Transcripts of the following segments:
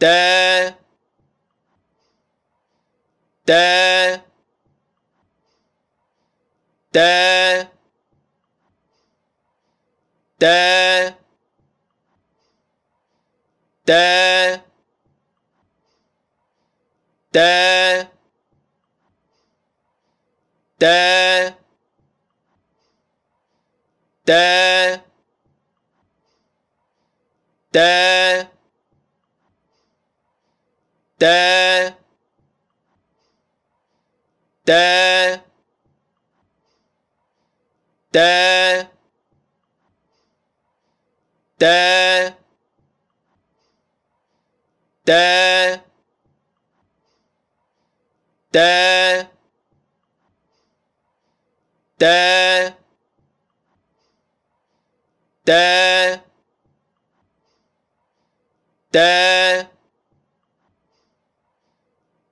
da da da da da da da da da da da da da da da da da da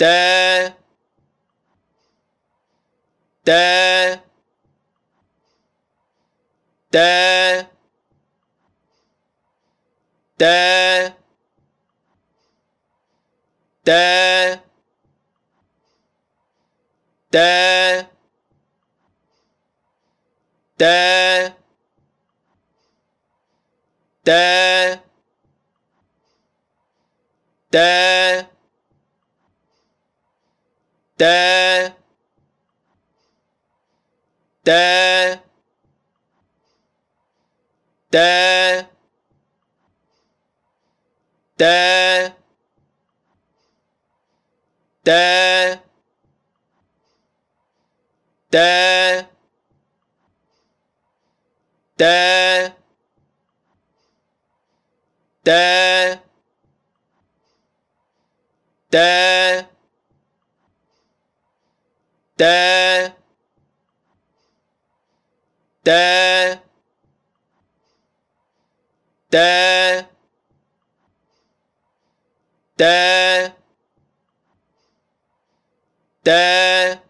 噔噔噔噔噔噔噔噔噔。Da da da da da da da da da then then then then then